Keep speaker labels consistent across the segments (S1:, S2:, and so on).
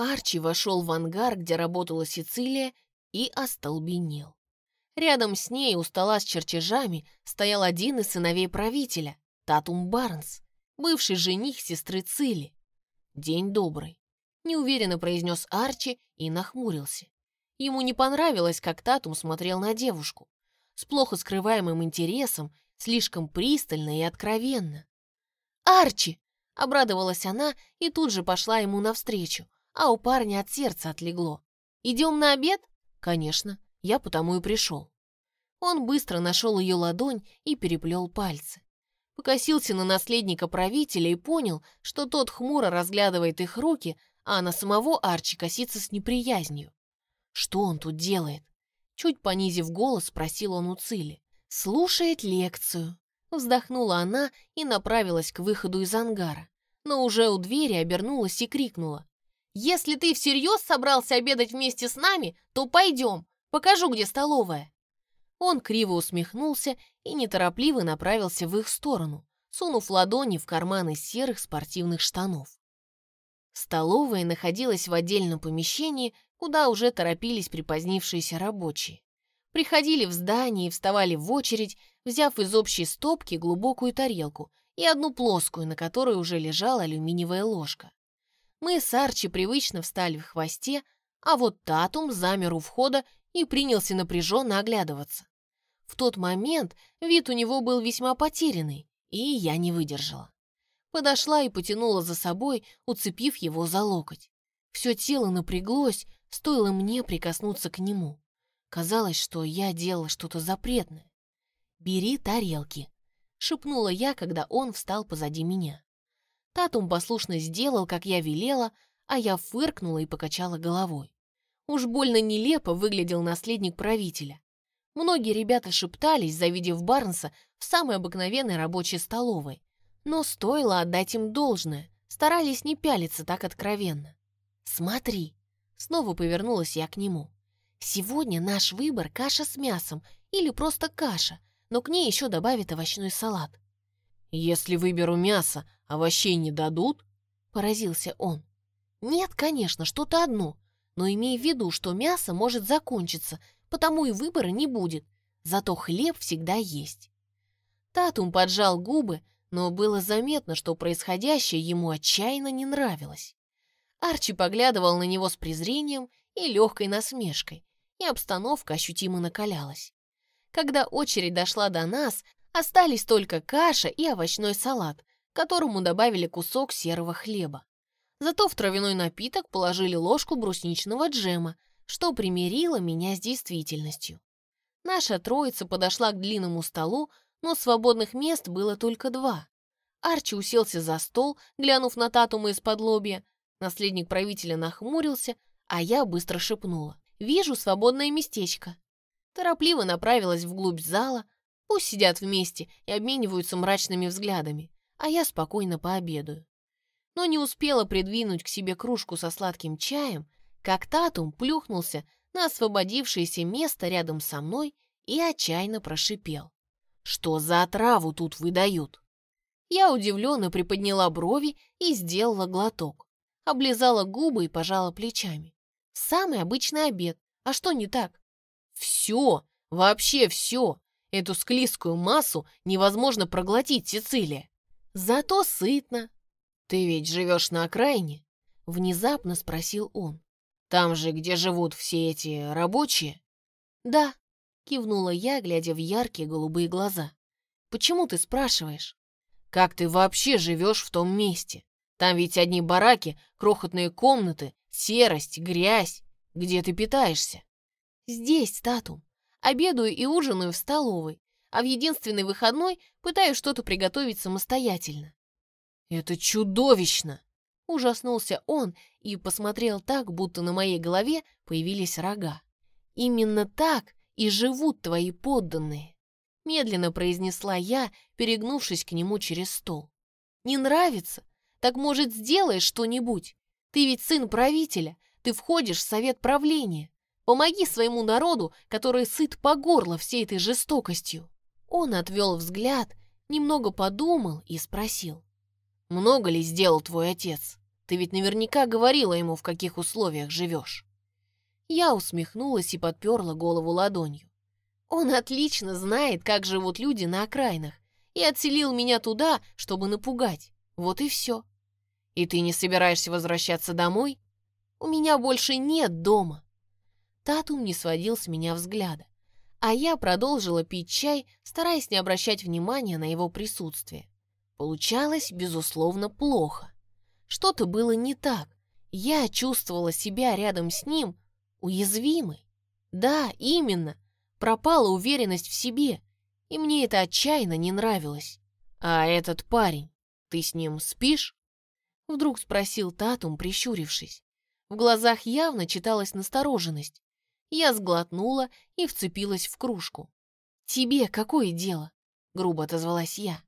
S1: Арчи вошел в ангар, где работала Сицилия, и остолбенел. Рядом с ней у стола с чертежами стоял один из сыновей правителя, Татум Барнс, бывший жених сестры Цили. «День добрый», — неуверенно произнес Арчи и нахмурился. Ему не понравилось, как Татум смотрел на девушку. С плохо скрываемым интересом, слишком пристально и откровенно. «Арчи!» — обрадовалась она и тут же пошла ему навстречу, а у парня от сердца отлегло. «Идем на обед?» «Конечно, я потому и пришел». Он быстро нашел ее ладонь и переплел пальцы. Покосился на наследника правителя и понял, что тот хмуро разглядывает их руки, а на самого Арчи косится с неприязнью. Что он тут делает? Чуть понизив голос, спросил он у Цили. «Слушает лекцию». Вздохнула она и направилась к выходу из ангара. Но уже у двери обернулась и крикнула. «Если ты всерьез собрался обедать вместе с нами, то пойдем, покажу, где столовая». Он криво усмехнулся и неторопливо направился в их сторону, сунув ладони в карманы серых спортивных штанов. Столовая находилась в отдельном помещении, куда уже торопились припозднившиеся рабочие. Приходили в здание и вставали в очередь, взяв из общей стопки глубокую тарелку и одну плоскую, на которой уже лежала алюминиевая ложка. Мы с Арчи привычно встали в хвосте, а вот Татум замер у входа и принялся напряженно оглядываться. В тот момент вид у него был весьма потерянный, и я не выдержала. Подошла и потянула за собой, уцепив его за локоть. Все тело напряглось, стоило мне прикоснуться к нему. Казалось, что я делала что-то запретное. «Бери тарелки», — шепнула я, когда он встал позади меня. Татум послушно сделал, как я велела, а я фыркнула и покачала головой. Уж больно нелепо выглядел наследник правителя. Многие ребята шептались, завидев Барнса в самой обыкновенной рабочей столовой. Но стоило отдать им должное, старались не пялиться так откровенно. «Смотри!» — снова повернулась я к нему. «Сегодня наш выбор — каша с мясом или просто каша, но к ней еще добавят овощной салат».
S2: «Если выберу мясо, овощей не дадут?»
S1: — поразился он. «Нет, конечно, что-то одно, но имей в виду, что мясо может закончиться, потому и выбора не будет. Зато хлеб всегда есть. Татум поджал губы, но было заметно, что происходящее ему отчаянно не нравилось. Арчи поглядывал на него с презрением и легкой насмешкой, и обстановка ощутимо накалялась. Когда очередь дошла до нас, остались только каша и овощной салат, которому добавили кусок серого хлеба. Зато в травяной напиток положили ложку брусничного джема, что примирило меня с действительностью. Наша троица подошла к длинному столу, но свободных мест было только два. Арчи уселся за стол, глянув на Татума из-под лобья. Наследник правителя нахмурился, а я быстро шепнула. «Вижу свободное местечко». Торопливо направилась вглубь зала. Пусть сидят вместе и обмениваются мрачными взглядами, а я спокойно пообедаю. Но не успела придвинуть к себе кружку со сладким чаем, как Татум плюхнулся на освободившееся место рядом со мной и отчаянно прошипел. «Что за отраву тут выдают?» Я удивленно приподняла брови и сделала глоток. Облизала губы и пожала плечами. Самый обычный обед. А что не так? Все, вообще все. Эту склизкую массу невозможно проглотить, Сицилия. Зато сытно. Ты ведь живешь на окраине? Внезапно спросил он. Там же, где живут все эти рабочие?» «Да», — кивнула я, глядя в яркие голубые глаза. «Почему ты спрашиваешь?» «Как ты вообще живешь в том месте? Там ведь одни бараки, крохотные комнаты, серость, грязь. Где ты питаешься?» «Здесь, Татум. Обедаю и ужинаю в столовой, а в единственный выходной пытаюсь что-то приготовить самостоятельно».
S2: «Это чудовищно!»
S1: Ужаснулся он и посмотрел так, будто на моей голове появились рога. «Именно так и живут твои подданные», — медленно произнесла я, перегнувшись к нему через стол. «Не нравится? Так, может, сделаешь что-нибудь? Ты ведь сын правителя, ты входишь в совет правления. Помоги своему народу, который сыт по горло всей этой жестокостью». Он отвел взгляд, немного подумал и спросил. «Много ли сделал твой отец?» Ты ведь наверняка говорила ему, в каких условиях живешь». Я усмехнулась и подперла голову ладонью. Он отлично знает, как живут люди на окраинах, и отселил меня туда, чтобы напугать. Вот и все. И ты не собираешься возвращаться домой? У меня больше нет дома. Татум не сводил с меня взгляда, а я продолжила пить чай, стараясь не обращать внимания на его присутствие. Получалось, безусловно, плохо. Что-то было не так. Я чувствовала себя рядом с ним уязвимой. Да, именно. Пропала уверенность в себе, и мне это отчаянно не нравилось. «А этот парень, ты с ним спишь?» Вдруг спросил Татум, прищурившись. В глазах явно читалась настороженность. Я сглотнула и вцепилась в кружку. «Тебе какое дело?» — грубо отозвалась я.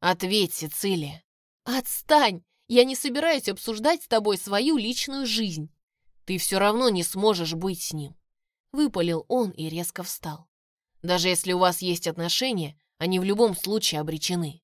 S1: «Ответь, Сицилия!» «Отстань! Я не собираюсь обсуждать с тобой свою личную жизнь. Ты все равно не сможешь быть с ним!» Выпалил он и резко встал. «Даже если у вас есть отношения, они в любом случае обречены.